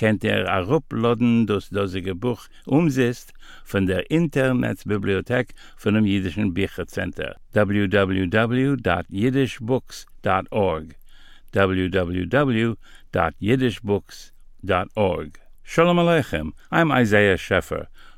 kennt er arupladen das dasige buch umsetzt von der internetbibliothek von dem jidischen bichercenter www.jidishbooks.org www.jidishbooks.org shalom aleichem i'm isaiah scheffer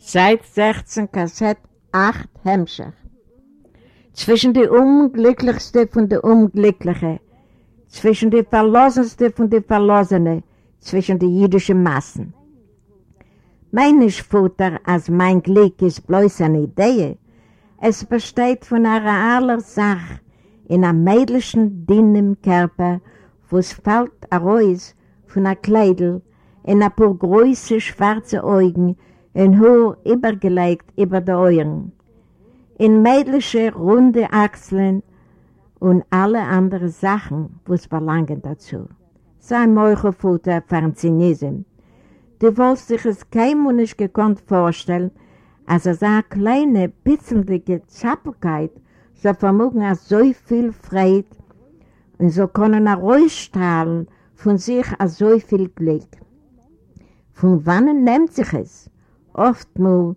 Seit 16 Kassett 8 Hemmscher. Zwischen die Unglücklichste von der Unglückliche, zwischen die Verlosenste von der Verlosene, zwischen die jüdischen Massen. Mein ich Futter, als mein Glück ist bloß eine Idee, es besteht von einer aller Sache in einem mädlichen, dünnen Körper, wo es fällt ein Reus von einem Kleidl in ein paar große schwarze Augen in Haar übergelegt über die Euren, in mädliche runde Achseln und alle anderen Sachen, was verlangen dazu. Sein Meuchelfutter von Zynism. Du wolltest dich es keinem und nicht gekonnt vorstellen, als er sah kleine, bitzelige Zappelkeit, so vermogen er so viel Freude und so können er rausstrahlen von sich als so viel Glück. Von wann nimmt sich es? Oftmal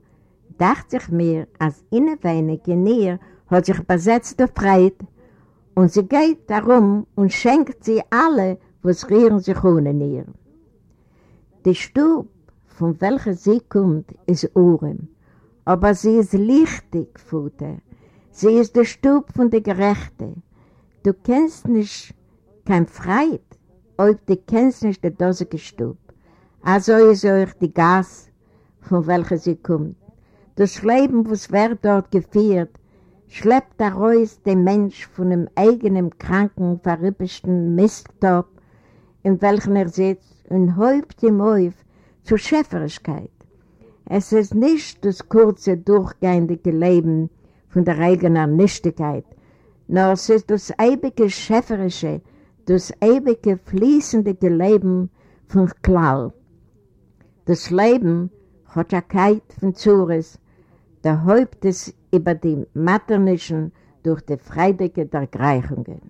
dachte ich mir, als innenweinige Nähe hat sich besetzt der Freude und sie geht darum und schenkt sie alle, was rühren sich ohne ihr. Die Stub, von welcher sie kommt, ist Urim, aber sie ist lichtig, Futter. Sie ist der Stub von der Gerechte. Du kennst nicht kein Freit, ob du kennst nicht der dosige Stub. Also ist euch die Gas, von welcher sie kommt. Das Leben, was wird dort geführt, schleppt daraus den Mensch von einem eigenen kranken, verrüppischten Misttop, in welchem er sitzt, und häupt ihm auf zur Schäferigkeit. Es ist nicht das kurze, durchgehende Leben von der eigenen Nichtigkeit, nur es ist das ewige Schäferische, das ewige fließende Leben von Klau. Das Leben hat ja Keit von Zures, der Häupt es über die Maternischen durch die Freidecke der Greichungen.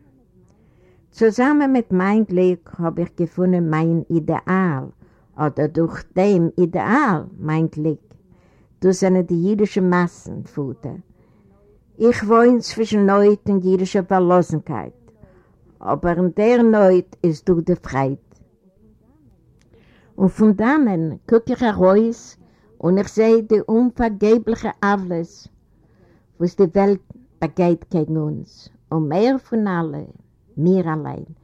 Zusammen mit meinem Glück habe ich gefunden mein Ideal, oder durch dem Ideal mein Glück. Du sind die jüdischen Massenfutter. Ich wohne zwischen Neut und jüdischer Verlosenkeit, aber in der Neut ist du der Freit. Und von dannen gucke ich heraus und ich sehe die unvergebliche Alles, was die Welt begeht gegen uns. Und mehr von allen, mir allein.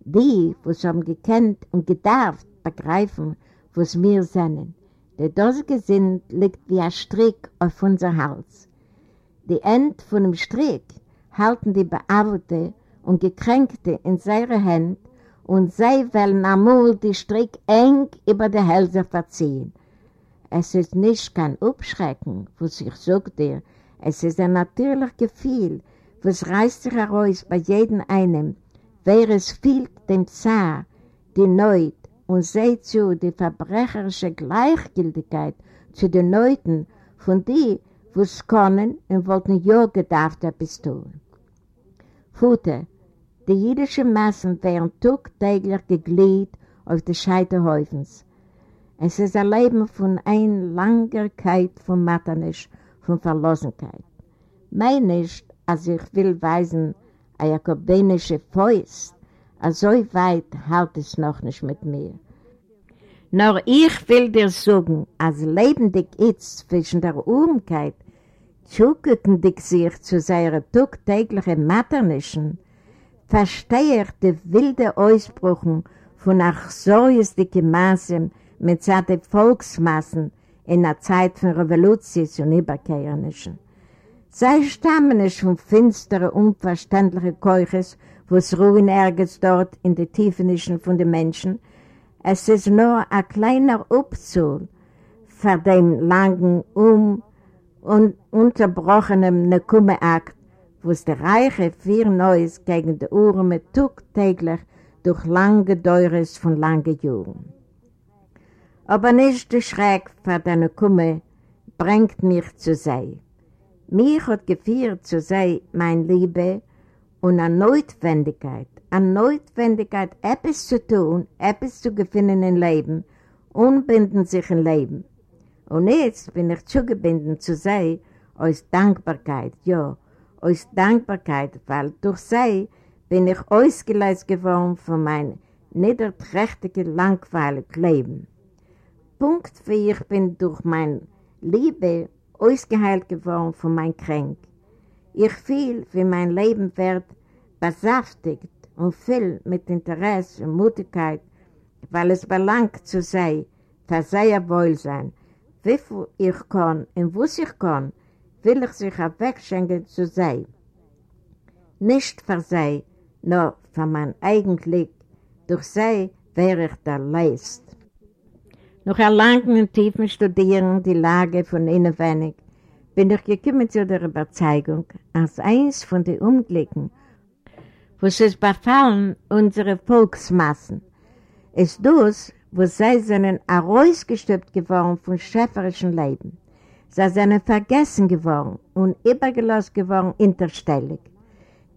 Die, was haben gekannt und gedarft, begreifen, was wir sind. Der dosige Sinn liegt wie ein Strick auf unser Hals. Die End von dem Strick halten die Bearbeitete und Gekränkte in seine Hände und sie wollen amul die Strick eng über die Hälse verziehen. Es ist nicht kein Abschrecken, was ich sage dir, es ist ein natürliches Gefühl, was reißt sich heraus bei jedem einen, wer es fehlt dem Zar, die Neut und seht zu die verbrecherische Gleichgültigkeit zu den Neuten von die, wo es können und wollten ja gedacht etwas tun. Futter, die jüdischen Massen werden tagtäglich geglied auf die Scheiterhäufens. Es ist ein Leben von einer Langerkeit von Matternisch, von Verlosenkeit. Mein nicht, als ich will weisen, a jakobinische Fäust, so weit halt es noch nicht mit mir. Nur ich will dir sagen, als lebendig ist zwischen der Urmkeit, zugücken dich sich zu seiner tagtäglichen Matternischen, verstehe ich die wilde Ausbrüchen von achsorgesdicken Maßen mit seinen Volksmassen in der Zeit von Revolutions und Überkehrnischen. Sei stammen nicht von finsteren, unverständlichen Keuches, wo es ruhen ergens dort in den Tiefenischen von den Menschen. Es ist nur ein kleiner Upzul für den langen, um und unterbrochenen Nekume-Akt, wo es der Reiche vier Neues gegen die Uhren mit täglich durch lange Deures von langen Jahren. Aber nicht der Schreck vor der Nekume bringt mich zu sein. Mich hat geführt zu sein, mein Liebe, und eine Notwendigkeit, eine Notwendigkeit, etwas zu tun, etwas zu gewinnen im Leben, unbinden sich im Leben. Und jetzt bin ich zugebunden zu sein, aus Dankbarkeit, ja, aus Dankbarkeit, weil durch sie bin ich ausgeleist geworden von meinem niederträchtigen, langweiligen Leben. Punkt wie ich bin durch meine Liebe ausgeheilt geworden von meinem Kränk. Ich fühle, wie mein Leben wird besaftigt und viel mit Interesse und Mutigkeit, weil es belangt zu sein, für sehr Wohlsein. Wie viel ich kann und was ich kann, will ich sich wegschenken zu sein. Nicht für sie, nur für mein eigenes Glück. Durch sie wäre ich der Leist. Nach einem langen und tiefen Studieren die Lage von innen wenig, bin ich gekommen zu der Überzeugung, als eins von den Unglücken, was es befallen unsere Volksmassen, ist das, wo sie sind herausgestülpt geworden vom schäferischen Leben. Sie sind vergessen geworden und übergelost geworden interstellig.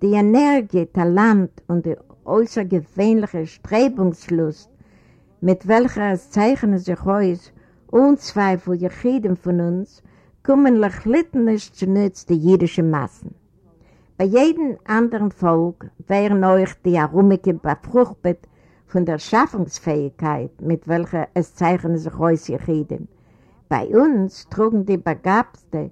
Die Energie, Talent und die außergewöhnliche Strebungslust mit welcher es zeichnen sich aus, unzweifel jedem von uns, kommen lachlitten nicht zu nütz die jüdischen Massen. Bei jedem anderen Volk wären euch die Arumike befruchtet von der Schaffungsfähigkeit, mit welcher es zeichnen sich aus jedem. Bei uns trugen die Begabte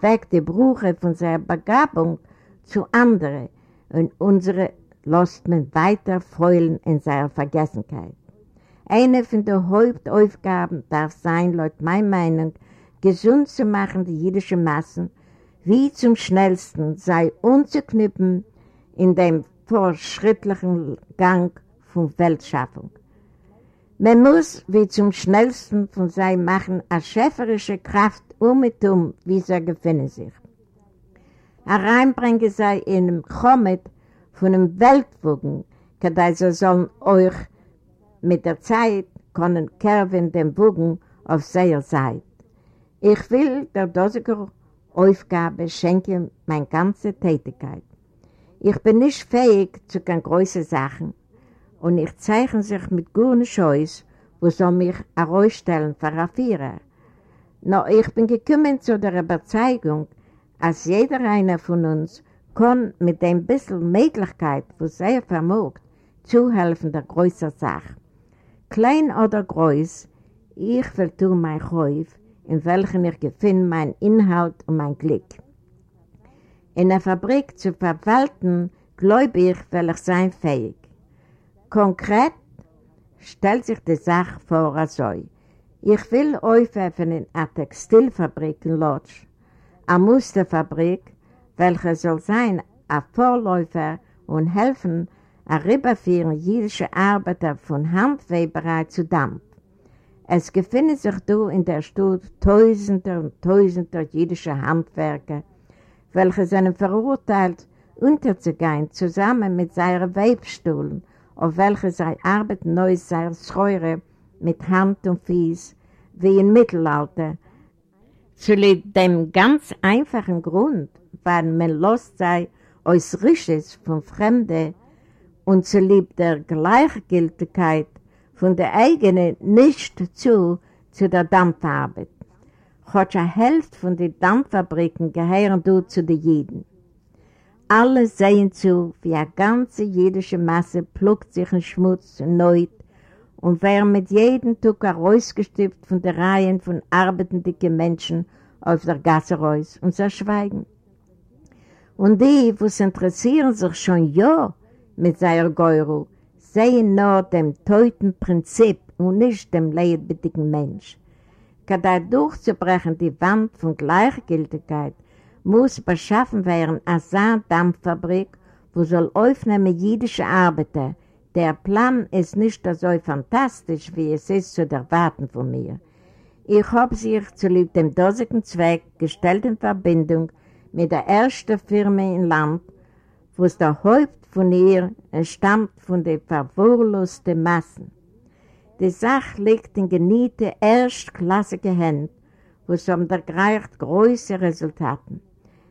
weg die Brüche von seiner Begabung zu anderen und unsere lässt man weiter freulen in seiner Vergessenheit. Eine von den Hauptaufgaben darf sein, laut meiner Meinung, gesund zu machen die jüdischen Massen, wie zum schnellsten sei unzuknüpfen in dem fortschrittlichen Gang von Weltschaffung. Man muss wie zum schnellsten von sei machen eine schäferische Kraft um und um, wie sie gefunden sich. Hereinbringen sei in einem Chomet von einem Weltwogen, kadei sie sollen euch mit der Zeit können Kerven den Bogen auf seiner Seite. Ich will der dosiger Aufgabe schenken meine ganze Tätigkeit. Ich bin nicht fähig zu ganz großen Sachen und ich zeichne sich mit guten Scheuß, wo soll mich herausstellen für eine Vierer. No, ich bin gekommen zu der Überzeugung, als jeder einer von uns kann mit dem bisschen Möglichkeit, was er vermogt, zuhelfen der größeren Sache. Klein oder groß, ich will tun mein Käuf, in welchen ich finde mein Inhalt und mein Glück. In der Fabrik zu verwalten, glaube ich, will ich sein fähig. Konkret stellt sich die Sache vor so. Ich will aufhelfen in einer Textilfabrik in Lodz, eine Musterfabrik, welche soll sein ein Vorläufer und helfen, herüberführen jüdische Arbeiter von Handweberei zu Dampf. Es befinden sich da in der Stadt Tausende und Tausende jüdische Handwerker, welche sind verurteilt, unterzugehen, zusammen mit seinen Webstuhlen, auf welche sie arbeiten neu seine Schreure mit Hand und Fies, wie im Mittelalter. Zu dem ganz einfachen Grund, weil man los sei aus Risches von Fremden und zu lieb der Gleichgültigkeit von der eigenen nicht zu zu der Dampfarbeit. Hat eine Hälfte von den Dampffabriken gehören du zu den Jiden. Alle sehen zu, wie eine ganze jüdische Masse pluckt sich in Schmutz und Neut und wer mit jedem Tag herausgestüpft von der Reihen von arbeitenden Menschen auf der Gasse raus und zerschweigen. Und die, wo es interessieren sich schon ja mit seiner Geuro, sehen nur dem teuten Prinzip und nicht dem leidbedingten Mensch. Kada durchzubrechen die Wand von Gleichgültigkeit, muss beschaffen werden als Dampffabrik, wo soll aufnehmen jüdische Arbeiter. Der Plan ist nicht so fantastisch, wie es ist zu erwarten von mir. Ich habe sich zu lieb dem dosigen Zweck gestellt in Verbindung mit der ersten Firma im Land, wo es der Haupt von ihr entstammt von den verwahrlosten Massen. Die Sache liegt in geniete, erstklassige Hände, wo es um der große Resultaten.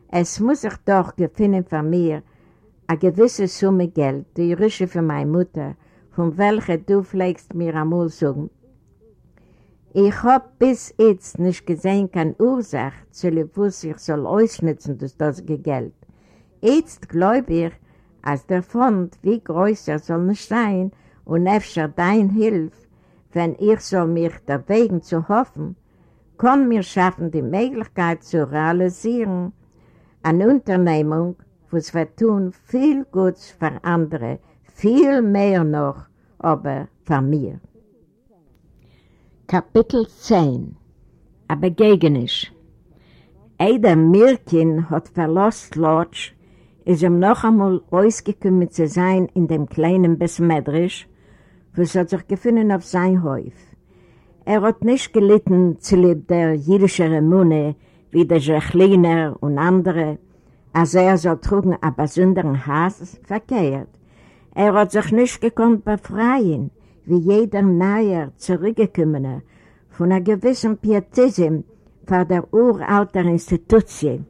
Es muss sich doch gefunden von mir eine gewisse Summe Geld, die jüdische für meine Mutter, von welcher du pflegst mir einmal sagen. Ich habe bis jetzt nicht gesehen keine Ursache, zu was ich soll ausnutzen durch das Geld. Jetzt glaube ich, als der Fond, wie groß er soll nicht sein, und öfter dein Hilf, wenn ich soll mich der Wegen zu hoffen, kann mir schaffen die Möglichkeit zu realisieren, eine Unternehmung, was wir tun, viel Gutes für andere, viel mehr noch, aber für mir. Kapitel 10 A Begegnis Eider Mirkin hat verlost Lodge, ist ihm noch einmal ausgekommen zu sein in dem kleinen Besmedrisch, was hat sich gefunden auf sein Häuf. Er hat nicht gelitten zu lieb der jüdischen Remune, wie der Jachliner und andere, als er so trugen einen besonderen Hass verkehrt. Er hat sich nicht gekonnt befreien, wie jeder neuer zurückgekommene, von einer gewissen Pietism vor der uralten Institution,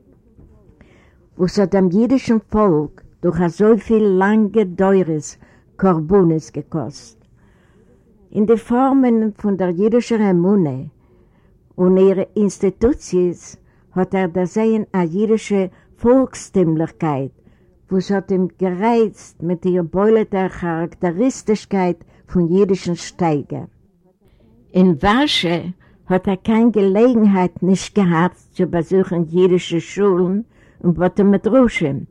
wo es dem jüdischen Volk durch so viel lange Deures Korbunis gekostet. In den Formen von der jüdischen Emune und ihre Institutions hat er da sehen eine jüdische Volkstimmlichkeit, wo es hat ihm gereizt mit ihrer beuleten Charakteristigkeit von jüdischen Steiger. In Warsche hat er keine Gelegenheit nicht gehabt zu besuchen jüdische Schulen und Bote mit Ruschen.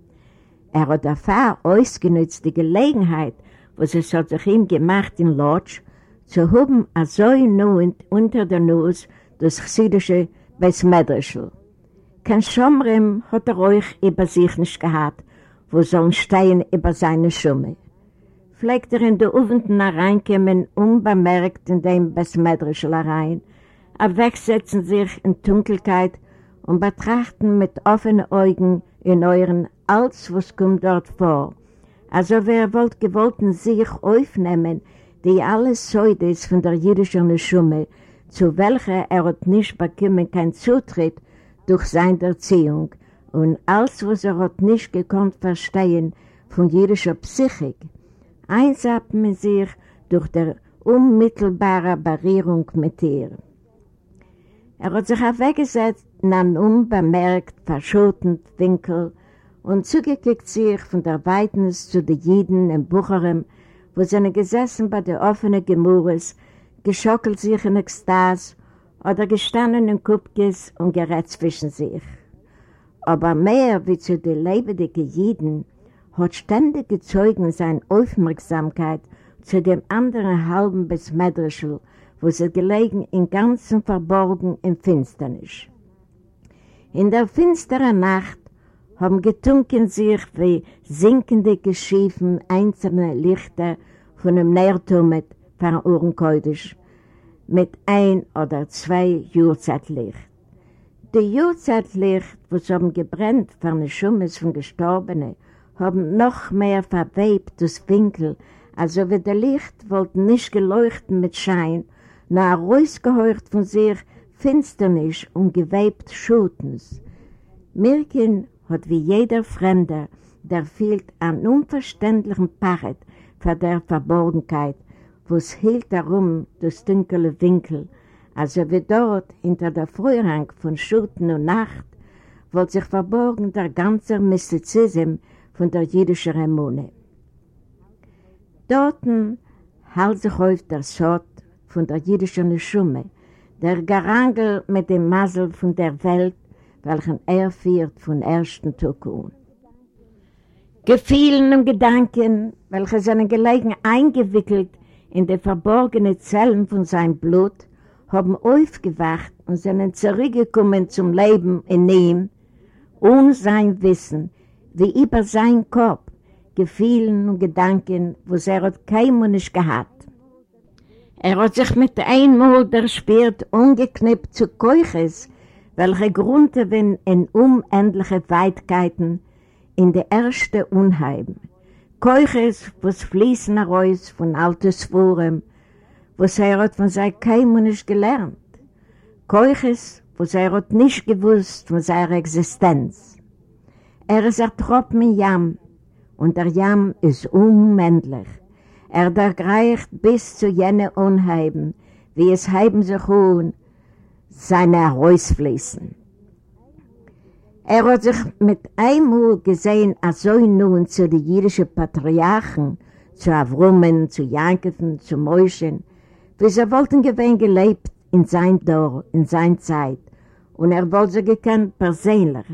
Er hat dafür ausgenutzt die Gelegenheit, was es hat sich ihm gemacht in Lodge, zu haben so nun unter der Nuss das chsidische Besmedrischl. Kein Schomrim hat er euch über sich nicht gehabt, wo sollen stehen über seine Schumme. Pflegt er in der Ufenden hereinkommen, unbemerkt in dem Besmedrischl herein, er wegsetzen sich in Dunkelheit und betrachten mit offenen Augen in euren alles, was kommt dort vor. Also wer wollt gewollten sich aufnehmen, die alles Säudes von der jüdischen Schumme, zu welcher er hat nicht bekommen kein Zutritt, durch seine Erziehung und alles, was er hat nicht gekonnt verstehen von jüdischer Psychik, einsappen sich durch die unmittelbare Barrierung mit ihr. Er hat sich weggesetzt einen unbemerkt, verschotenen Winkel und zugekickt sich von der Weitnis zu den Jiden in Bucherem, wo seine gesessen bei der offenen Gemurres, geschockelt sich in Ekstase oder gestanden in Kupkes und gerät zwischen sich. Aber mehr wie zu den lebendigen Jiden hat ständig gezeugen seine Aufmerksamkeit zu dem anderen halben Besmedrischel, wo sie gelegen in ganzen Verborgen im Finsternis. In der finsteren Nacht haben getunken sich wie sinkende Geschiefen einzelne Lichter von einem Nährturm von Uhrenkeudisch mit ein oder zwei Juhrzeitlicht. Die Juhrzeitlicht, was haben gebrennt von den Schummes von Gestorbenen, haben noch mehr verwebt das Winkel, also wie der Licht wollte nicht geleuchtet mit Schein, nur rausgeheucht von sich Finsternis und gewebt Schutens. Mirkin hat wie jeder Fremde, der fehlt an unverständlichem Pachet für der Verborgenheit, was hielt darum das dunkle Winkel, also wie dort hinter der Vorhang von Schurten und Nacht wollte sich verborgen der ganze Mystizism von der jüdischen Remone. Dorten hält sich auf der Schott von der jüdischen Schumme, der Garangel mit dem Masel von der Welt, welchen er führt von ersten Tag an. Gefühlen und Gedanken, welche seine gelegen eingewickelt in die verborgenen Zellen von seinem Blut, haben aufgewacht und sind zurückgekommen zum Leben in ihm, ohne sein Wissen, wie über sein Kopf, Gefühlen und Gedanken, wo er hat keinem nicht gehabt. Er hat sich mit einmal der Spirt ungeknippt zu Keuches, welche Grunde in unendliche Weitkeiten in der erste Unheim. Keuches, was fließen heraus von altes Forum, was er hat von seinem Keim nicht gelernt. Keuches, was er hat nicht gewusst von seiner Existenz. Er ist ertroppen in Jam, und der Jam ist unmännlich. Er ergreift bis zu jenen Unheimen, wie es heiben sich hohen, seine Herausfließen. Er hat sich mit einmal gesehen, als so nun zu den jüdischen Patriarchen, zu Avrumen, zu Jankiven, zu Mäuschen, wie sie wollten gewinn gelebt in sein Dor, in sein Zeit, und er wollte sie gekannt persönlich.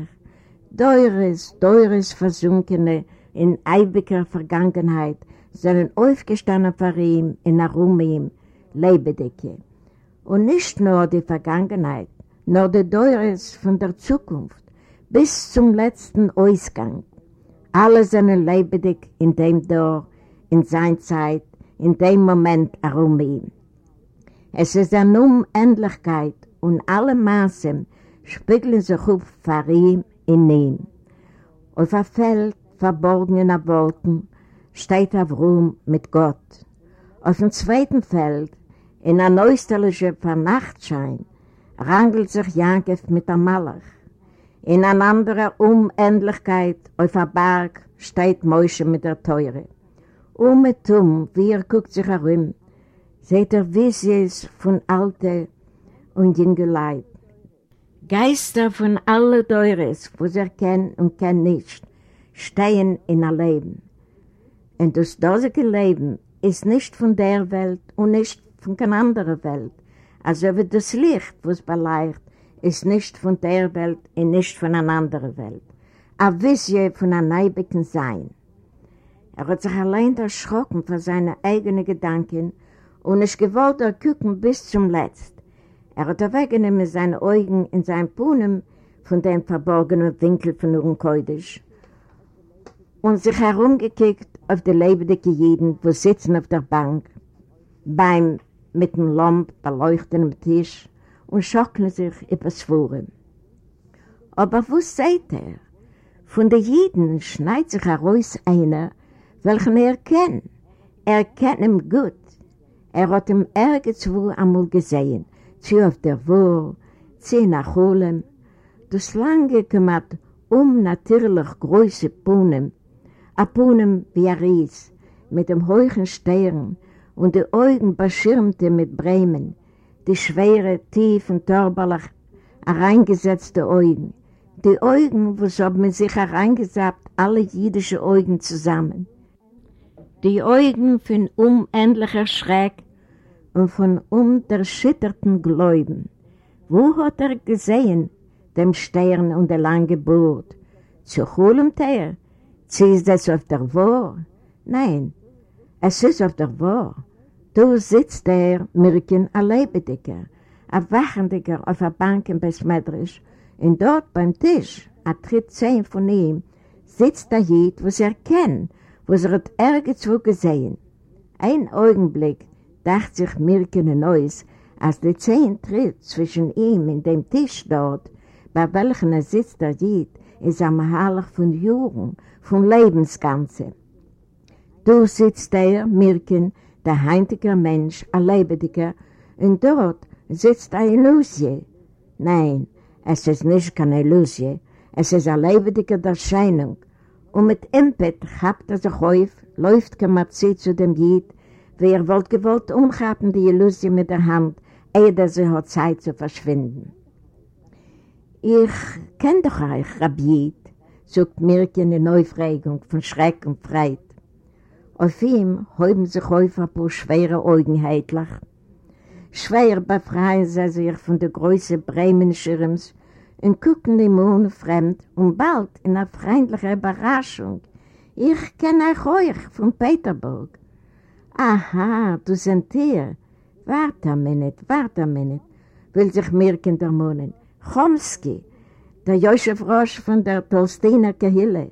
Teures, teures Versunkene in ewiger Vergangenheit sind aufgestanden vor ihm in Arumim, Lebedecke. Und nicht nur die Vergangenheit, nur die Teures von der Zukunft, bis zum letzten Ausgang. Alle sind lebendig in dem Dor, in seiner Zeit, in dem Moment herum ihm. Es ist eine Unendlichkeit und alle Maßen spiegeln sich auf vor ihm in ihm. Auf einem Feld, verborgen in der Wolken, steht auf Ruhm mit Gott. Auf dem zweiten Feld, in einer neusterlichen Vernachtschein, rangelt sich Jakob mit der Malach. In einer anderen Unendlichkeit auf der Berg steht Mäusche mit der Teure. Um mit um, wie er guckt sich herum, seht er Visies von Alte und jungen Leid. Geister von allen Teures, wo sie kennen und kennen nicht, stehen in ein Leben. Und das dosige Leben ist nicht von der Welt und nicht von keiner anderen Welt. Also wie das Licht, was beleicht, ist nicht von der Welt und nicht von einer anderen Welt. Eine Vision von einem neibigen Sein. Er hat sich allein erschrocken von seinen eigenen Gedanken und ist gewollt er gucken bis zum Letzt. Er hat weggenommen seine Augen in seinem Puhnen von dem verborgenen Winkel von Urenkeudisch und sich herumgekickt auf die lebendigen Jeden, wo sitzen auf der Bank, beim mit dem Lamp beleuchteten Tisch und schocken sich übers Forum. Aber was seht er? Von den Jeden schneit sich heraus einer, welchen er kennt. Er kennt ihn gut. Er hat ihn irgendwo einmal gesehen, zu auf der Wohl, zu nach Holen. Das lange kümmert um natürlich große Bohnen, a Bohnen wie er Ries, mit dem hohen Stern und die Augen beschirmte mit Bremen, die schwere, tiefen, törperlich hereingesetzte Augen. Die Augen, wo so haben sich hereingesappt, alle jüdische Augen zusammen. Die Augen von unendlicher Schreck und von unterschütterten Gläuben. Wo hat er gesehen, dem Stern und der lange Boot? Zu holen er? Ziehst es auf der Wohr? Nein, es ist auf der Wohr. Du sitzt der Mirken a Leibediger, a Wachendiger auf a Bank in Besmedrisch, und dort beim Tisch, a tritt zehn von ihm, sitzt der Jid, was er kennt, was er hat irgendwo gesehen. Ein Augenblick dacht sich Mirken in Neues, als die zehn tritt zwischen ihm und dem Tisch dort, bei welchem er sitzt der Jid, ist am Herrlich von Juren, von Lebensganze. Du sitzt der, Mirken, der heintige Mensch, ein Lebendiger, und dort sitzt eine Illusie. Nein, es ist nicht keine Illusie, es ist eine lebendige Erscheinung. Und mit Impet habt er sich auf, läuft Kamatzi zu dem Jid, wie er wollt gewollt umhaben die Illusie mit der Hand, ehe dass sie hat Zeit zu verschwinden. Ich kenn doch euch, Rabbi, sagt Mirke in Neufregung von Schreck und Freit. Auf ihm häuben sich häufig ein paar schwere Augen heitlich. Schwer befreien sie sich von der Größe Bremen-Schirms und gucken ihm ohne fremd und bald in einer freundlichen Überraschung Ich kenne euch euch von Peterburg. Aha, du sind hier. Warte eine Minute, warte eine Minute, will sich Mirken der Monen. Chomsky, der Josef Rosch von der Tolsteiner Kehille,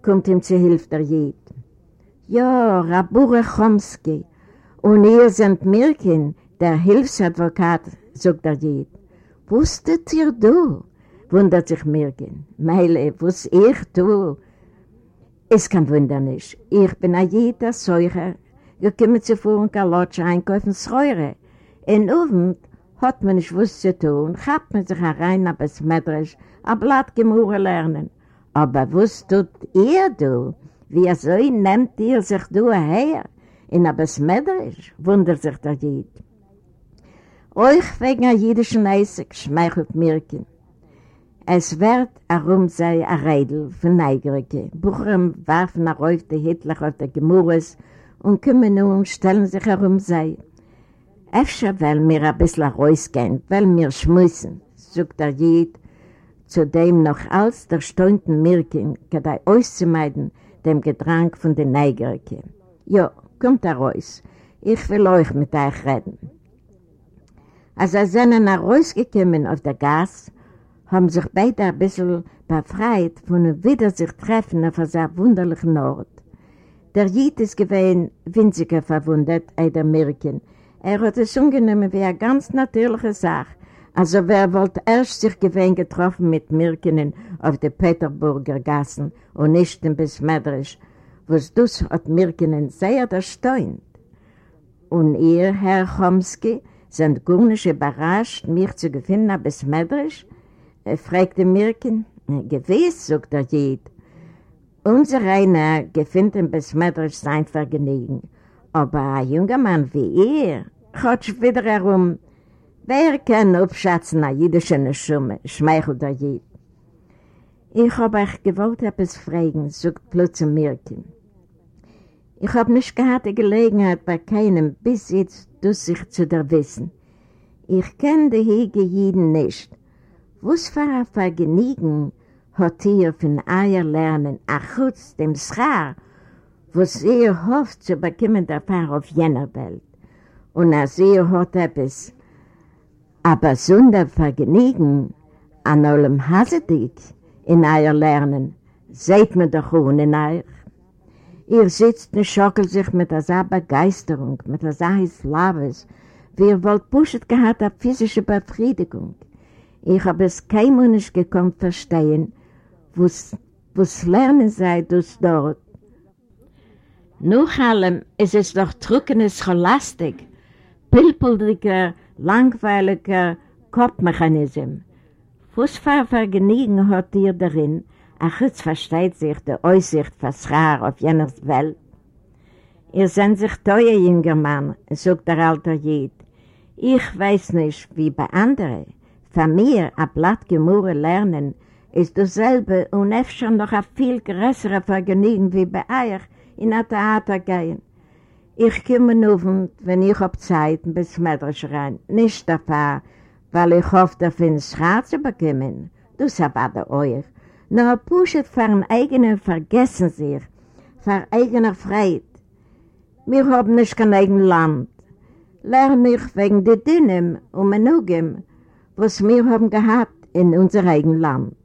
kommt ihm zu Hilfe der Jid. Ja, Rabure Chomsky, und ihr seid Mirken, der Hilfsadvokat, sagt der Jid. Wusstet ihr du? wundert sich Mirken. Meile, was ich tu? Es kann wundern nicht. Ich bin ein jeder Säucher, gekommen zu vor und Galotsch einkaufen Säure. In Abend hat man nicht was zu tun, hat man sich herein ab das Mädrisch, ein Blatt gemurre lernen. Aber was tut ihr, du? Wie so nehmt ihr sich du her? In abes Mädrisch, wundert sich der Jid. Euch wegen der jüdischen Eisig schmeichelt Mirken. Es wird herum sei ein Rädel von Neigerike. Buchern warfen er auf die Hitler auf der Gemurres und kommen nun und stellen sich herum sei. Efter weil wir ein bisschen rausgehen, weil wir schmussen, sagt der Jid, zu dem noch als der steunten Mirken, gedei auszumeiden, dem Gedrang von den Neigerike. Ja, kommt er raus. Ich will euch mit euch reden. Als er sind rausgekommen auf der Gas, haben sich beide ein bisschen befreit von einem wieder sich treffen auf einem wunderlichen Ort. Der Jid ist gewesen winziger verwundet, ein Mirken. Er hat es ungenommen wie eine ganz natürliche Sache. Also wer wollte erst sich gewesen getroffen mit Mirkenen auf der Peterburger Gassen und nicht in Besmedrisch, was das hat Mirkenen sehr erstaunt. Und ihr, Herr Chomsky, sind gar nicht überrascht, mich zu gewinnen bis Medrisch? Er fragte Mirken. Gewiss, sagt er Jid. Unser Rainer gefindt in Besmedrisch sein Vergnügen. Aber ein junger Mann wie ihr, hat wieder herum, wer kann aufschätzen eine jüdische Schumme, schmeichelt der Jid. Ich habe euch gewollt etwas fragen, sagt plötzlich Mirken. Ich habe nicht gehabt die Gelegenheit bei keinem bis jetzt das sich zu der wissen. Ich kenne die Hege Jiden nicht. Was für ein Vergnügen hat ihr von euer Lernen, ach kurz dem Schar, was ihr hofft zu bekommen davon auf jener Welt. Und als ihr hat etwas, aber sonder Vergnügen an allem Hasedig in euer Lernen, seht mir doch ohne euch. Ihr sitzt und schockelt sich mit dieser Begeisterung, mit dieser Slaves, wie ihr wollt Buschet gehabt auf physische Befriedigung. Ich habe es kein Mensch gekonnt verstehen, was, was lernen sei das dort. Nach allem ist es doch trockene Scholastik, pilpeldiger, langweiliger Kopfmechanism. Was für Vergnügen hat ihr darin, ach jetzt versteht sich der Aussicht Verschar auf jener Welt? Ihr seid sich teuer, jünger Mann, sagt der alte Jid. Ich weiß nicht, wie bei anderen. Von mir ein Blatt gemurre lernen, ist dasselbe und öfter noch ein viel größerer Vergnügen wie bei euch in ein Theater gehen. Ich komme nur, wenn ich auf Zeit bis Mädrisch rein, nicht dafür, weil ich hoffe, dafür ins Schar zu bekommen. Das erwarte euch. Nur pushet für ein eigenes Vergessen sich, für eigener Freude. Wir haben nicht kein eigenes Land. Lerne ich wegen der Dünnen und Menugem, was wir haben gehabt in unser eigenes Land.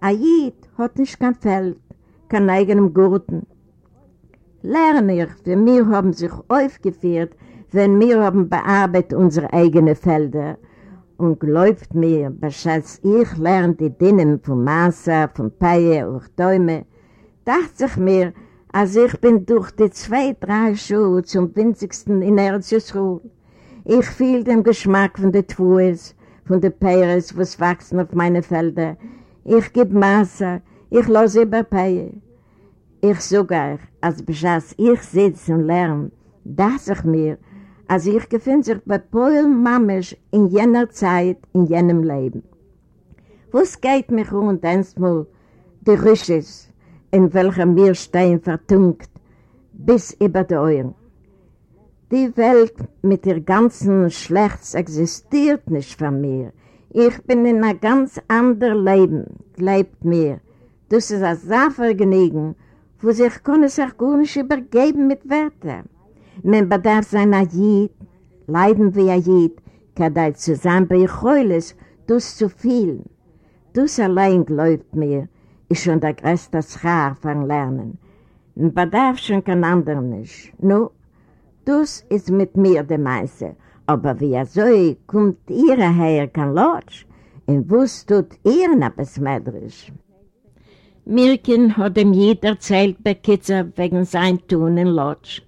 Ayid hat nicht kein Feld, kein eigenem Gurten. Lerne ich, wenn wir haben sich aufgeführt, wenn wir haben bearbeitet unsere eigenen Felder. Und glaubt mir, als ich lerne die Dinnen von Massa, von Paie und Däume, dachte ich mir, als ich bin durch die zwei, drei Schuhe zum winzigsten in Erzjusruhe. Ich fühle den Geschmack von den Tfues, von den Peires, was wachsen auf meine Felder. Ich gebe Masse, ich lasse über Peie. Ich sage euch, als bis ich sitze und lerne, dachte ich mir, als ich gefinde sich bei Paul Mamesch in jener Zeit, in jenem Leben. Was geht mich rund einmal die Risches, in welcher mir stehen vertunkt, bis über die Euren? Die Welt mit ihr ganzen Schlechts existiert nicht von mir. Ich bin in einem ganz anderen Leben, glaubt mir. Das ist ein Safergenügen, wo sich kann es gar nicht übergeben mit Wörtern. Man bedarf sein Ajid, leiden wie Ajid, kadai zusammen bei Heules, dus zu viel. Dus allein glaubt mir, ist schon der größte Schar von Lernen. Man bedarf schon kein anderer nicht. Nu, dus ist mit mir der Meise. Aber wie er so kommt ihr her kein Lodge, und was tut ihr noch was Mädrisch? Mirkin hat ihm jeder erzählt bei Kitzer wegen sein Tun in Lodge,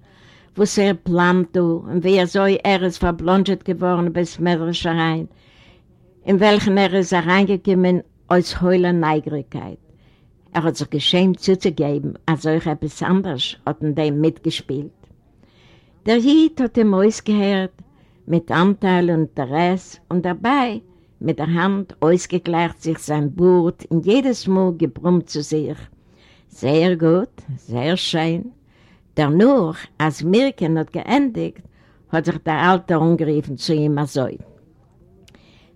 wo er plant und wie er so er ist verblondet geworden bis Mädrisch rein, in welchen er ist reingekommen aus heuler Neigigkeit. Er hat sich geschämt zuzugeben, als euch etwas anderes hat in dem mitgespielt. Der Jid hat ihm ausgehört, mit Anteil und Rest und dabei mit der Hand ausgeklärt sich sein Burt in jedes Mal gebrummt zu sich. Sehr gut, sehr schön. Danach, als Mirken hat geendigt, hat sich der Alte umgerufen zu ihm so.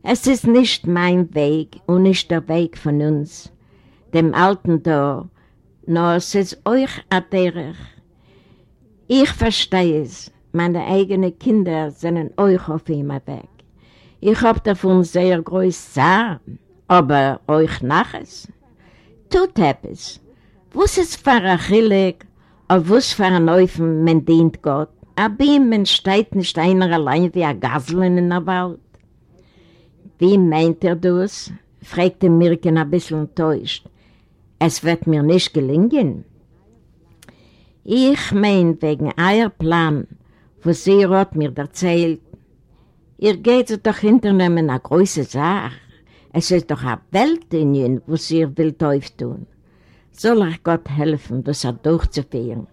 Es ist nicht mein Weg und nicht der Weg von uns, dem Alten da, nur es ist euch aderig. Ich verstehe es, meine eigenen Kinder sind euch auf immer weg. Ich hab davon sehr groß Zahn, aber euch naches. Tut etwas. Was ist für ein Chilig, auf was für ein Neufen man dient Gott? Aber man steht nicht einer allein wie ein Gaseln in der Wald. Wie meint er das? fragte Mirken ein bisschen enttäuscht. Es wird mir nicht gelingen. Ich mein wegen euer Plan, was sie hat mir erzählt, Ihr geht es doch hinternehmen eine große Sache. Es ist doch eine Welt in ihnen, sie ihr will tun. Soll euch Gott helfen, das auch durchzuführen.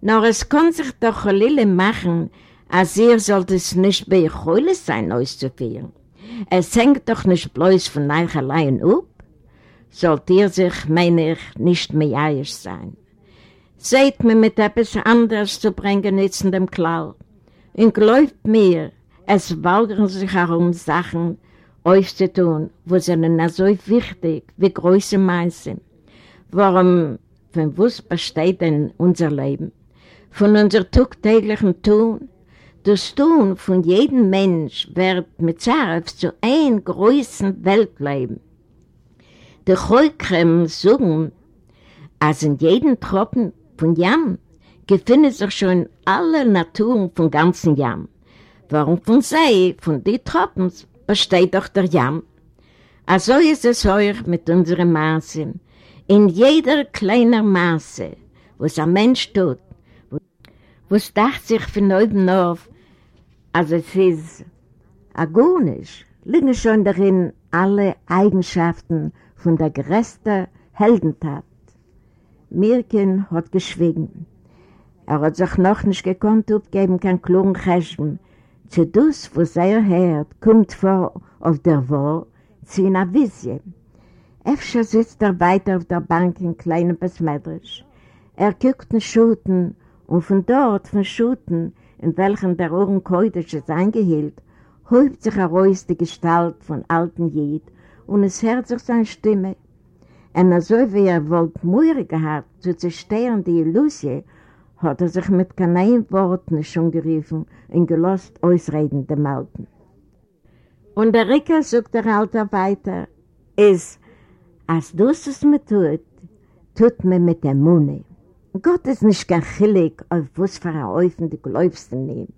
Nur es kann sich doch ein Lille machen, als ihr sollt es nicht bei euch Heule sein, auszuführen. Es hängt doch nicht bloß von euch allein ab. Sollt ihr sich, meine ich, nicht mehr eilig sein. Seht mir mit etwas anderes zu bringen, jetzt in dem Klau. Und glaubt mir, es walgern sich herum Sachen aufzutun, wo sie sind so wichtig wie große Meise. Warum, von was besteht denn unser Leben? Von unser tagtäglichen Tun? Das Tun von jedem Mensch wird mit Zaref zu einem großen Weltleben. Die Chökrem sagen, als in jedem Tropfen von Jam befindet sich schon alle Naturen vom ganzen Jam. Warum von See, von den Tropfen, besteht doch der Jam. Also ist es euch mit unserem Maße. In jeder kleinen Maße, was ein Mensch tut, was dacht sich von oben auf, als es ist agonisch, liegen schon darin alle Eigenschaften von der größten Heldentat. Mirken hat geschwiegen. Er hat sich noch nicht gekonnt, aufgeben kein klugen Cheshm, zu das, was er hört, kommt vor auf der Wohl zu einer Visie. Efter sitzt er weiter auf der Bank in kleinem Besmeidrisch. Er guckt in Schuten und von dort, von Schuten, in welchen der Ohrenkeudisch ist eingehielt, häupt sich heraus die Gestalt von alten Jid und es hört sich seine Stimme. Und so wie er wollte Mühe gehabt, zu zerstören die Illusie, hat er sich mit keinem Wort nicht schon gerufen und gelost ausreden dem Alten. Und der Ricker, sagt der Alte weiter, ist, als du es mir tut, tut mir mit der Munde. Gott ist nicht gar chillig, auf was für ein Eufen du glaubst in ihm.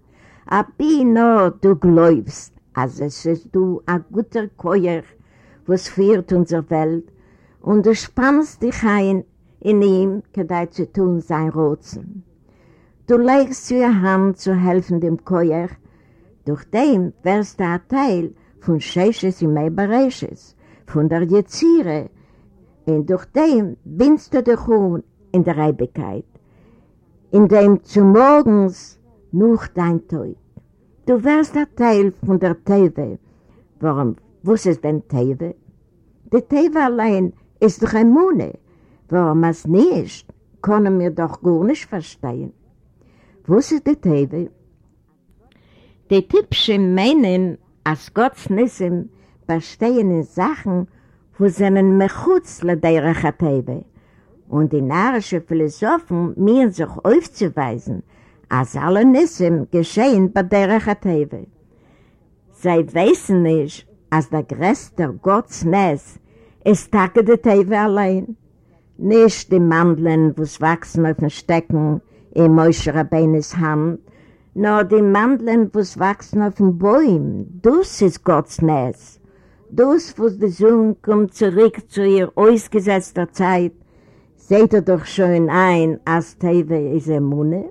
Aber nur du glaubst, als es ist du ein guter Keuer, was führt unsere Welt, und du spannst dich ein in ihm, gedei zu tun sein Rotzen. Du legst zu ihr Hand zu helfen dem Keuer, durch dem wärst du ein Teil von Schesches und Meiberesches, von der Jezire, und durch dem bindst du dich um in der Reibigkeit, in dem zu morgens noch dein Tod. Du wärst ein Teil von der Teve. Warum wusstest du denn Teve? Die Teve allein ist doch ein Mune. Warum es nicht, können wir doch gar nicht verstehen. Was ist die Teve? Die Tippsche meinen, als Gottes Nissen bestehen in Sachen, wo sie einen Mechutz le derech a Teve. Und die narische Philosophen müssen sich aufzuweisen, als alle Nissen geschehen bei der Rechateve. Sie wissen nicht, als der größte Gottsness ist Tage der Teve allein. Nicht die Mandeln, wo es wachsen auf den Stecken in Moshe Rabbeines Hand, nur die Mandeln, wo es wachsen auf den Bäumen. Das ist Gottsness. Das, wo die Sonne kommt zurück zu ihr ausgesetzter Zeit, seht ihr doch schon ein, als Teve ist er Munde.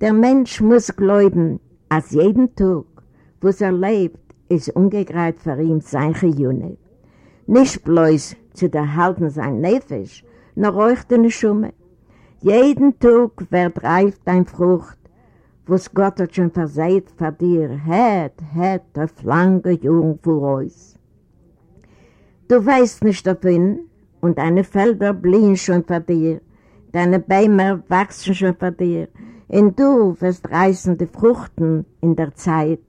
Der Mensch muss glauben, als jeden Tag, wo er lebt, ist ungegreift für ihn sein Gejune. Nicht bloß zu erhalten sein Nefisch, noch euch den Schumme. Jeden Tag wird reif dein Frucht, was Gott hat schon verseit für dir, hat, hat auf lange Jung vor uns. Du weißt nicht davon, und deine Felder blühen schon für dir, deine Bäume wachsen schon für dir, und du wirst reißen die Fruchten in der Zeit.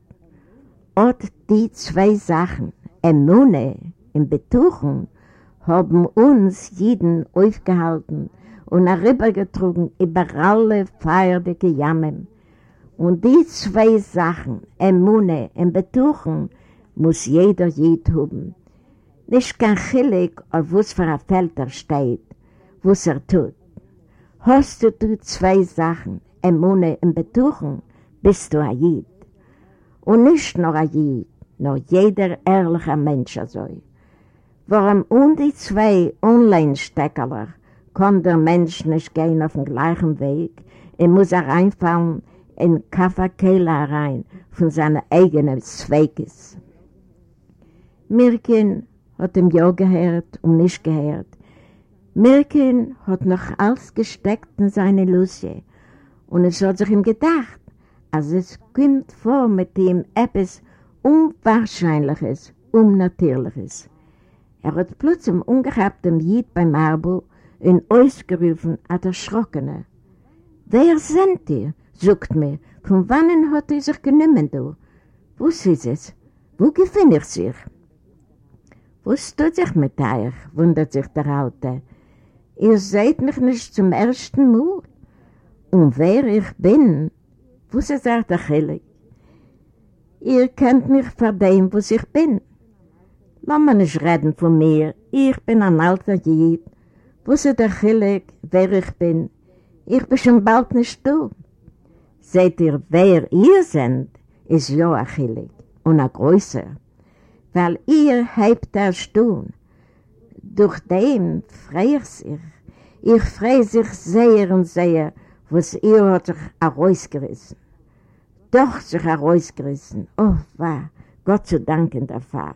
Und die zwei Sachen, Emune und Betuchen, haben uns jeden aufgehalten und herübergetrogen über alle feierliche Jammen. Und die zwei Sachen, Emune und Betuchen, muss jeder jed haben. Nicht kein Chilig, auf was für ein Feld er steht, was er tut. Hast du die zwei Sachen, Emune und Betuchen, bist du ein Jid. Und nicht nur ein Jid, nur jeder ehrliche Mensch soll. Warum um die zwei Online-Steckerler kann der Mensch nicht gehen auf den gleichen Weg, er muss er reinfallen in Kaffeekehle rein von seinen eigenen Zweiges. Mirkin hat ihm ja gehört und nicht gehört. Mirkin hat noch alles gesteckt in seine Lucie und es hat sich ihm gedacht, als es kommt vor mit ihm etwas Unwahrscheinliches, Unnatürliches. Er hat plötzlich ungehabt dem Jid beim Arbo und ausgerufen hat erschrockene. Wer sind ihr? sagt mir. Von wann hat er sich genommen, du? Wo ist es? Wo gefinde ich sich? Was tut sich mit euch? wundert sich der Alte. Ihr seht mich nicht zum ersten Mal. Und wer ich bin, was ist er der Chilik? Ihr kennt mich vor dem, was ich bin. Lass mich nicht reden von mir. Ich bin ein alter Jid. Was ist der Chilik, wer ich bin? Ich bin schon bald nicht du. Seht ihr, wer ihr seid, ist ja ein Chilik und ein größer. Weil ihr habt das tun. Durch dem freue ich sich. Ich freue sich sehr und sehr, was ihr hat sich herausgerissen. Doch sich herausgerissen. Oh, war Gott zu danken dafür.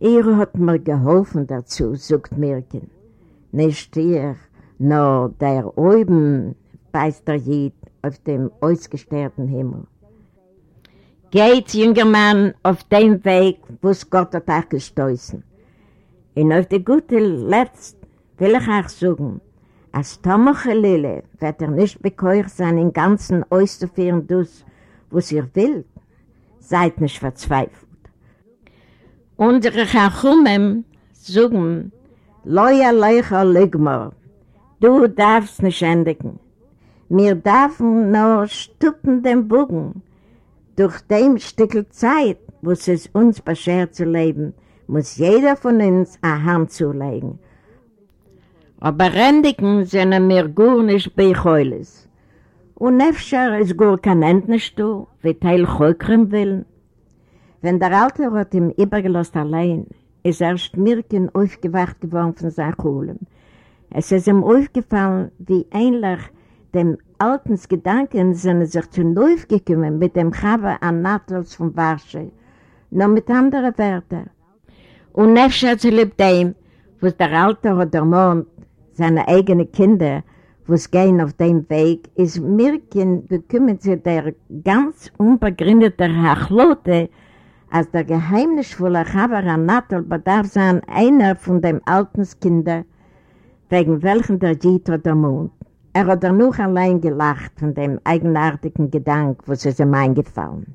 Ihr hat mir geholfen dazu, sagt Mirken. Nicht ihr, nur der oben weiß der Jid auf dem ausgestärkten Himmel. Geht, junger Mann, auf dem Weg, wo es Gott hat euch gestoßen. Und auf die gute Letzt will ich euch sagen, als Tomache Lille wird er nicht bekäuert sein, im Ganzen auszuführen, das, was ihr will. Seid nicht verzweifelt. Unsere Chachumem sagen, Loya Leicha Ligmar, du darfst nicht endigen. Wir dürfen nur stuppen den Bogen. Durch dem Stückel Zeit, wo es uns beschert zu leben, muss jeder von uns eine Hand zulegen. Aber Rendigen sind mir gar nicht bei Heules. Und Nefscher ist gar kein Endnischtu, wie Teil Chökrim will. Wenn der Alte hat ihm übergelost allein, ist erst Mirken aufgewacht geworden von seinen Kohlen. Es ist ihm aufgefallen, wie ähnlich dem alten Gedanken sind sich zu neu gekommen mit dem Chava an Natels von Warsche, nur mit anderen Wörtern. Und Nefscher zu lieb dem, was der Alte hat ermahnt, seine eigenen Kinder, was gehen auf dem Weg, ist Mirken gekümmert zu der ganz unbegründete Hachlote, als der geheimnisvolle Chavara Natal bedarf sein einer von den alten Kindern, wegen welchen der Jitra der Mond. Er hat er noch allein gelacht von dem eigenartigen Gedanken, was es ihm eingefallen.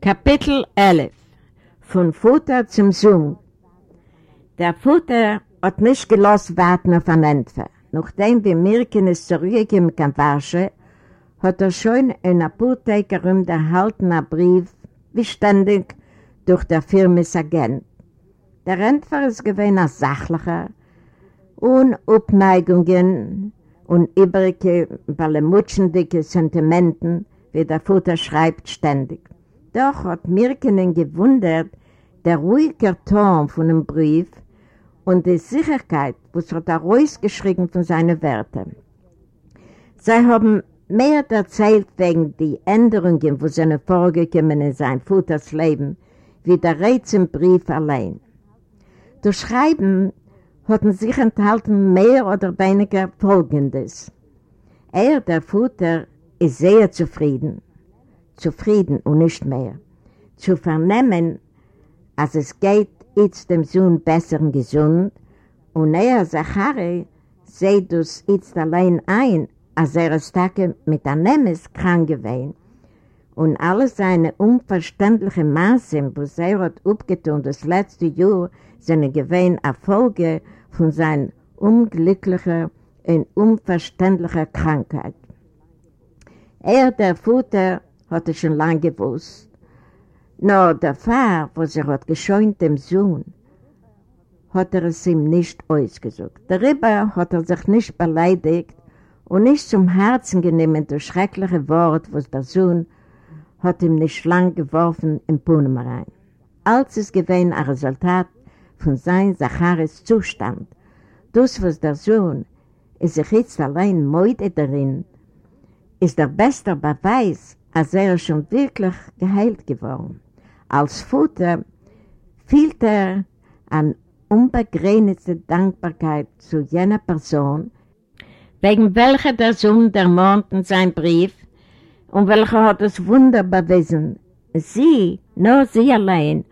Kapitel 11 Von Futter zum Sohn Der Futter hat nicht gelassen warten auf einen Entfer. Nachdem wir Mirken ist zurückgekommen kann hat er schon in Apotheker um erhalten einen Brief, wie ständig, durch der Firmes Agent. Der Entfer ist gewesen als sachlicher und Abneigungen und übrige balemutschendicke Sentimenten, wie der Vater schreibt ständig. Doch hat Mirkenen gewundert, der ruhige Ton von dem Brief und die Sicherheit, was hat er rausgeschrieben von seinen Werten. Sie haben mehr erzählt wegen die Änderungen, wo seine vorgekommen in sein Vaters Leben, wie der Rätselbrief allein. Durch Schreiben hatten sich enthalten mehr oder weniger Folgendes. Er, der Vater, ist sehr zufrieden zufrieden und nicht mehr. Zu vernehmen, als es geht jetzt dem Sohn besser und gesund, und er, Zachari, seht das jetzt allein ein, als er es Tage mit der Nemes krank gewesen und alle seine unverständlichen Maßen, wo er hat abgetan das letzte Jahr, seine gewähnen Erfolge von seiner unglücklichen und unverständlichen Krankheit. Er, der Vater, hat er schon lange gewusst. Nur der Pfarr, wo sie hat gescheunt dem Sohn, hat er es ihm nicht ausgesucht. Darüber hat er sich nicht beleidigt und nicht zum Herzen genommen das schreckliche Wort, was der Sohn hat ihm nicht lang geworfen im Puhnen rein. Als es gewesen ein Resultat von seinem Zacharis Zustand, das, was der Sohn ist sich jetzt allein Mäude darin, ist der beste Beweis, als er schon wirklich geheilt geworden. Als Futter fühlt er an unbegrenzte Dankbarkeit zu jener Person, wegen welcher der Sohn der Mond in sein Brief und welcher hat es wunderbar bewiesen. Sie, nur sie allein,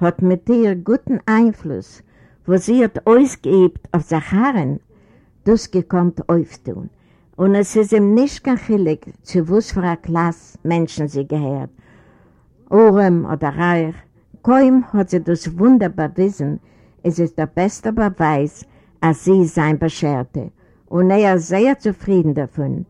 hat mit ihr guten Einfluss, wo sie hat ausgeübt auf Sacharen, das gekonnt auftun. Und es ist ihm nicht gechillig, zu was für einer Klasse Menschen sie gehört. Orem oder Reich, kaum hat sie das wunderbar wissen, es ist der beste Beweis, als sie sein bescherte. Und er sehr zufrieden davon,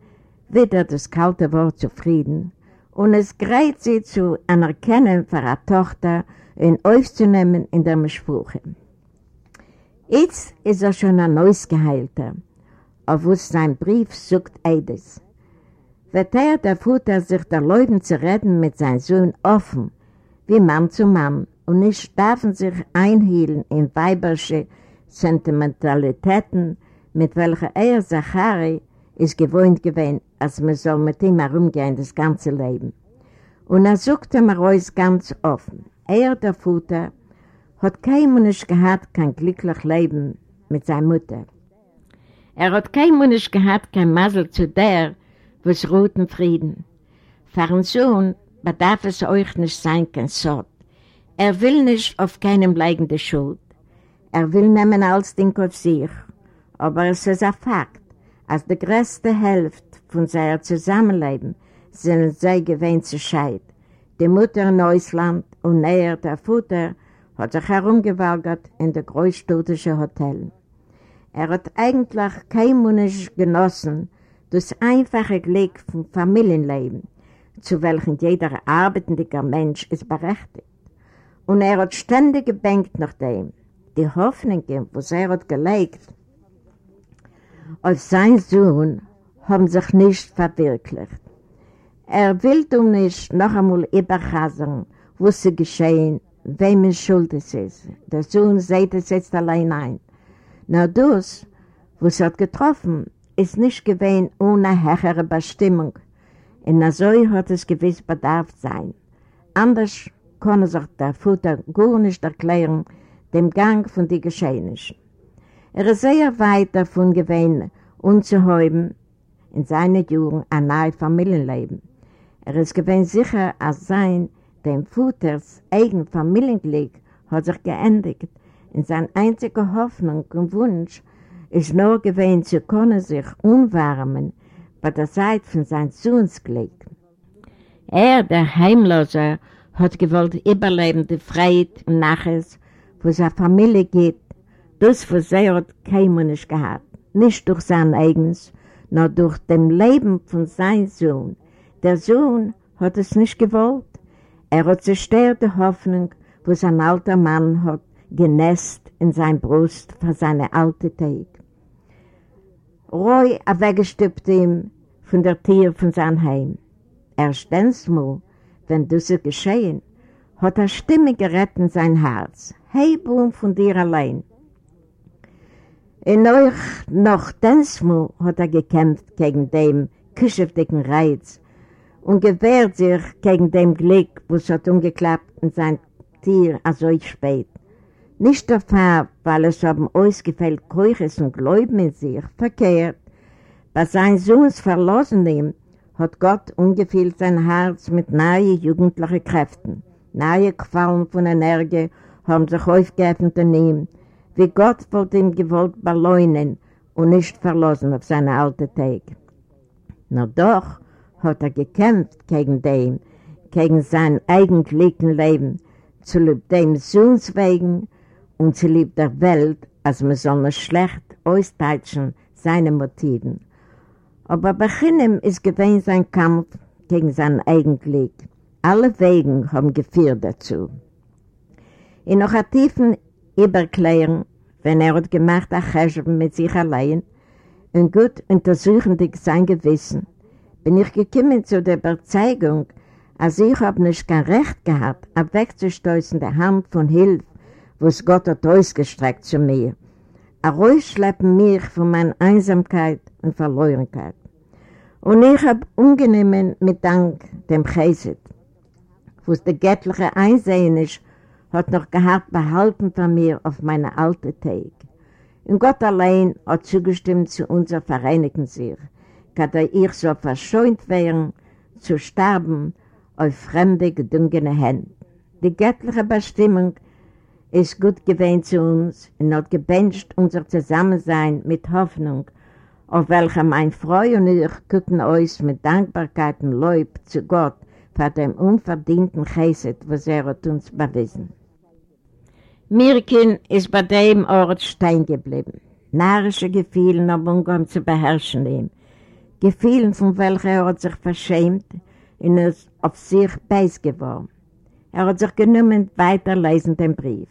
wieder das kalte Wort zufrieden. Und es greift sie zu anerkennen für eine Tochter und aufzunehmen in der Mischwuche. Jetzt ist er schon ein neues Geheilter auf was sein Brief sucht Eides. Wird er der Futter sich der Leuten zu reden mit seinem Sohn offen, wie Mann zu Mann, und nicht dürfen sich einhielen in weibersche Sentimentalitäten, mit welcher er, Zachari, ist gewohnt gewesen, als man soll mit ihm herumgehen das ganze Leben. Und er sucht ihm raus ganz offen. Er, der Futter, hat kein Mensch gehabt, kein glückliches Leben mit seiner Mutter. Er hat kein Mensch gehabt, kein Masel zu der, was roten Frieden. Für einen Sohn bedarf es euch nicht sein, kein Sort. Er will nicht auf keinem bleibende Schuld. Er will nehmen alles Ding auf sich. Aber es ist ein Fakt, als die größte Hälfte von seinem Zusammenleben sind sie gewähnt zu scheid. Die Mutter in Ausland und er, der Vater, hat sich herumgewagert in der großstädtischen Hotel. Er hat eigentlich kein Mensch genossen, das einfache Glück vom Familienleben, zu welchem jeder arbeitende Mensch ist berechtigt. Und er hat ständig gebankt nach dem. Die Hoffnungen, was er hat gelegt, auf sein Sohn, haben sich nicht verwirklicht. Er will um nicht noch einmal überraschen, was sie geschehen, wem es schuld ist. Der Sohn sieht es jetzt allein ein. Na das, was hat getroffen, ist nicht gewesen ohne höhere Bestimmung. In so hat es gewiss bedarf sein. Anders kann sich der Futter gar nicht erklären, dem Gang von den Geschehnissen. Er ist sehr weit davon gewesen, unzuhäuben in seinen Jahren ein neues Familienleben. Er ist gewesen sicher, als sein, dem Futters eigen Familienglück hat sich geendigt und seine einzige Hoffnung und Wunsch ist nur gewesen, zu können sich umwärmen bei der Seite von seinem Sohnsglück. Er, der Heimloser, hat gewollt überlebende Freiheit und Naches, wo seine Familie geht, Das, was er hat kein Mensch gehabt, nicht durch sein eigenes, nur durch dem Leben von seinem Sohn. Der Sohn hat es nicht gewollt. Er hat zerstört die Hoffnung, wo sein alter Mann hat genässt in sein Brust für seine alte Tag. Roy weggestüppt ihm von der Tür von seinem Heim. Erst mal, wenn das geschehen, hat er Stimme gerett in sein Herz. Hey, Boom, von dir allein. In euch noch Densmo hat er gekämpft gegen den geschäftigen Reiz und gewehrt sich gegen den Glück, was hat umgeklappt in sein Tier so spät. Nicht der Fall, weil es haben ausgefällt Keuches und Gläuben in sich, verkehrt. Bei seinem Sohns Verlossenem hat Gott ungefüllt sein Herz mit neuen jugendlichen Kräften. Neue Qualen von Energie haben sich aufgeöffnet in ihm, wie Gott wollte ihm gewollt beleunen und nicht verlassen auf seine alte Tag. Nur doch hat er gekämpft gegen den, gegen sein eigentlichen Leben, zu lieb dem Sohns wegen und zu lieb der Welt, als man soll nicht schlecht austeitschen seine Motiven. Aber bei ist gewesen sein Kampf gegen sein Eigenglück. Alle Wegen haben geführt dazu. In noch tiefen Überklärung wenn er hat gemacht ein Cheshb mit sich allein und gut untersuchendig sein Gewissen, bin ich gekommen zu der Überzeugung, als ich habe nicht kein Recht gehabt, wegzustoßen der Hand von Hilfe, was Gott hat ausgestreckt zu mir. Er rausschleppen mich von meiner Einsamkeit und Verlorenheit. Und ich habe ungenommen mit Dank dem Chesed, was der göttliche Einsehen ist, hat noch gehabt behalten von mir auf meine alte Tag. Und Gott allein hat zugestimmt zu unser Vereinigen sich, er ich so verscheunt werden, zu sterben auf fremde, gedungene Hände. Die göttliche Bestimmung ist gut gewähnt zu uns und hat gebencht unser Zusammensein mit Hoffnung, auf welcher mein Freund und ich gucken uns mit Dankbarkeit und Lob zu Gott für den unverdienten Chesed, was er hat uns bewiesen. Mirkin ist bei dem Ort stehen geblieben. Narische Gefühle haben umgekommen zu beherrschen ihm. Gefühle, von welchen er hat sich verschämt und ist auf sich beiß geworden. Er hat sich genommen weiterlesen den Brief.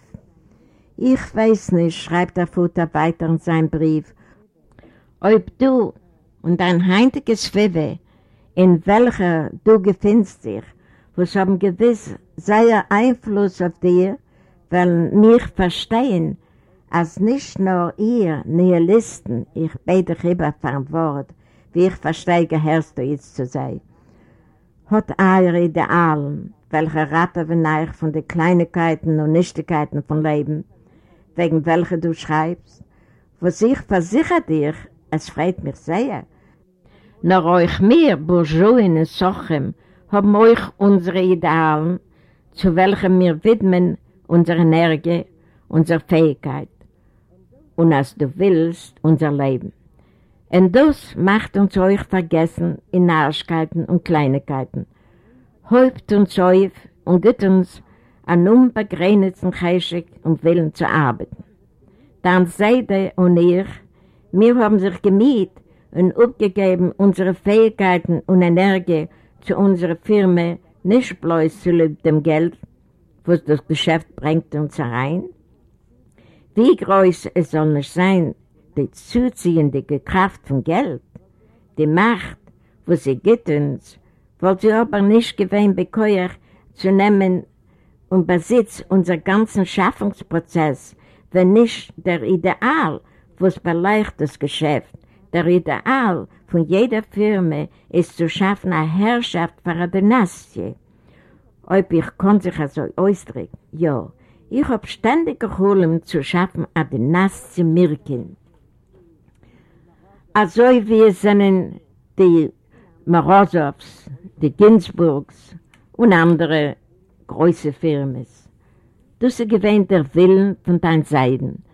Ich weiß nicht, schreibt der Vater weiter in seinem Brief, ob du und dein heintiges Pfeffe, in welcher du gefindest dich, was haben gewiss sehr Einfluss auf dir, weil mich verstehen, als nicht nur ihr Nihilisten, ich bete lieber vom Wort, wie ich verstehe, gehörst du jetzt zu sein, hat eure Idealen, welche raten wir euch von den Kleinigkeiten und Nichtigkeiten von Leben, wegen welcher du schreibst, was ich versichere dir, es freut mich sehr. Nur euch mehr Bourgeois und Sochem haben euch unsere Idealen, zu welchen wir widmen, unsere Energie, unsere Fähigkeit und als du willst, unser Leben. Und das macht uns euch vergessen in Narrigkeiten und Kleinigkeiten. Häupt uns auf und gibt uns einen unbegrenzten Geschick und Willen zu arbeiten. Dann seid ihr und ihr, wir haben sich gemiet und abgegeben unsere Fähigkeiten und Energie zu unserer Firma, nicht bloß zu dem Geld, was das Geschäft bringt uns herein? Wie groß es soll nicht sein, die zuziehende Kraft von Geld, die Macht, wo sie gibt uns, wollte sie aber nicht gewähnt bekäuer zu nehmen und Besitz unser ganzen Schaffungsprozess, wenn nicht der Ideal, was beleicht das Geschäft, der Ideal von jeder Firma ist zu schaffen eine Herrschaft für eine Dynastie ob ich kann sich also ausdrücken. Ja, ich habe ständig geholt, zu schaffen, an den Nass zu mirken. Also wie es sind die Morozows, die Ginsburgs und andere große Firmen. Das ist gewähnt der Willen von deinen Seiten.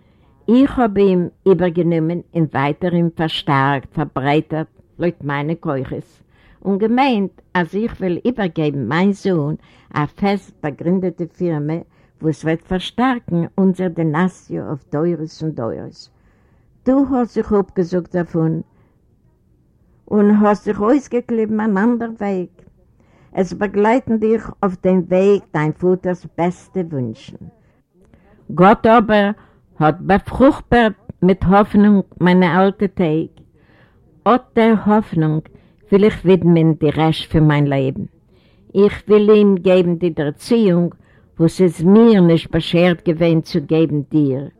Ich habe ihn übergenommen und weiterhin verstärkt, verbreitert, laut meine Keuches und gemeint, als ich will übergeben, mein Sohn, eine fest begründete Firma, was wird verstärken unsere Dynastie auf Deures und Deures. Du hast dich abgesucht davon und hast dich ausgeklebt einen anderen Weg. Es begleiten dich auf dem Weg dein Vaters beste Wünschen. Gott aber hat befruchtbar mit Hoffnung meine alte Tag. Ot der Hoffnung will ich widmen die Rest für mein Leben. Ich will ihm geben die Erziehung, was es mir nicht beschert gewesen zu geben dir.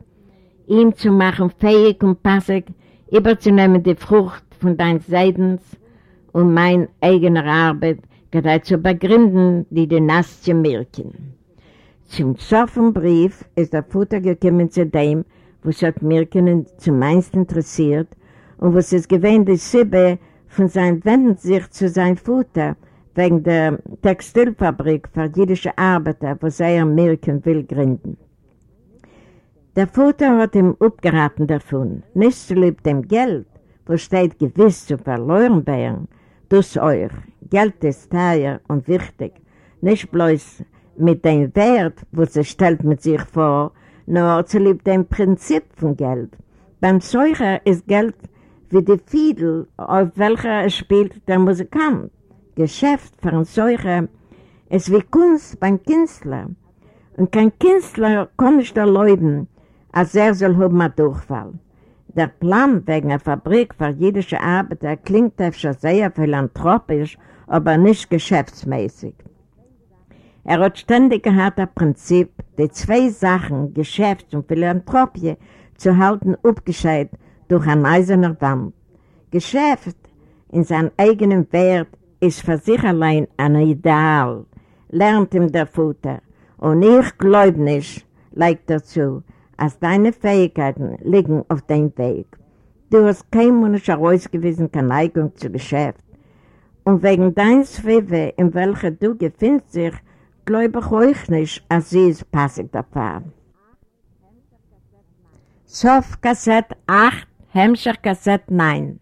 Ihm zu machen fähig und passig, überzunehmen die Frucht von dein Seidens und mein eigener Arbeit, gerade zu begründen die Dynastie Mirken. Zum zweiten Brief ist der Futter gekommen zu dem, was hat Mirken meisten interessiert und was es gewähnt die Sibbe von seinem Wenden sich zu seinem Futter, wegen der Textilfabrik für jüdische Arbeiter, wo er Mirken will gründen. Der Vater hat ihm abgeraten davon, nicht zu lieb dem Geld, wo steht gewiss zu verloren werden, das euch. Geld ist teuer und wichtig, nicht bloß mit dem Wert, wo sie stellt mit sich vor, nur zu lieb dem Prinzip von Geld. Beim Säucher ist Geld wie die Fiedel, auf welcher es spielt der Musikant. Geschäft einen Säucher ist wie Kunst beim Künstler. Und kein Künstler kann nicht erlauben, als er soll haben einen Durchfall. Der Plan wegen einer Fabrik für jüdische Arbeiter klingt schon sehr philanthropisch, aber nicht geschäftsmäßig. Er hat ständig gehabt das Prinzip, die zwei Sachen, Geschäft und Philanthropie, zu halten abgescheit durch eine eiserne Wand. Geschäft in seinem eigenen Wert ist für sich allein ein Ideal, lernt ihm der Futter. Und ich glaube nicht, leicht dazu, als deine Fähigkeiten liegen auf deinem Weg. Du hast kein Mensch herausgewiesen, keine Neigung zu Geschäft. Und wegen deiner Zwiebel, in welcher du gefindest dich, glaube ich euch nicht, als sie ist passig dafür. Sof Kassett 8, Hemmscher Kassett 9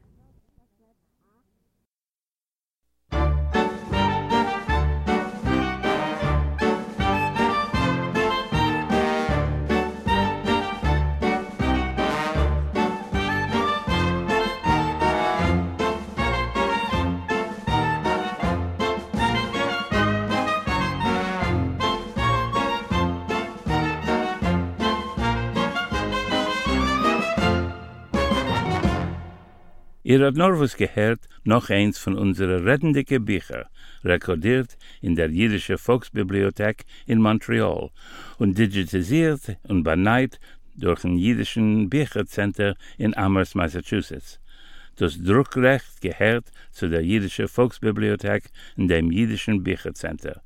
Ihr habt noch was gehört, noch eins von unserer rettendicke Bücher, rekordiert in der Jüdische Volksbibliothek in Montreal und digitalisiert und beneit durch ein jüdischen Büchercenter in Amherst, Massachusetts. Das Druckrecht gehört zu der Jüdische Volksbibliothek in dem Jüdischen Büchercenter.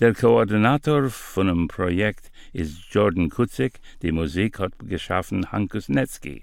Der Koordinator von dem Projekt ist Jordan Kutzik, die Musik hat geschaffen Hankus Netzki.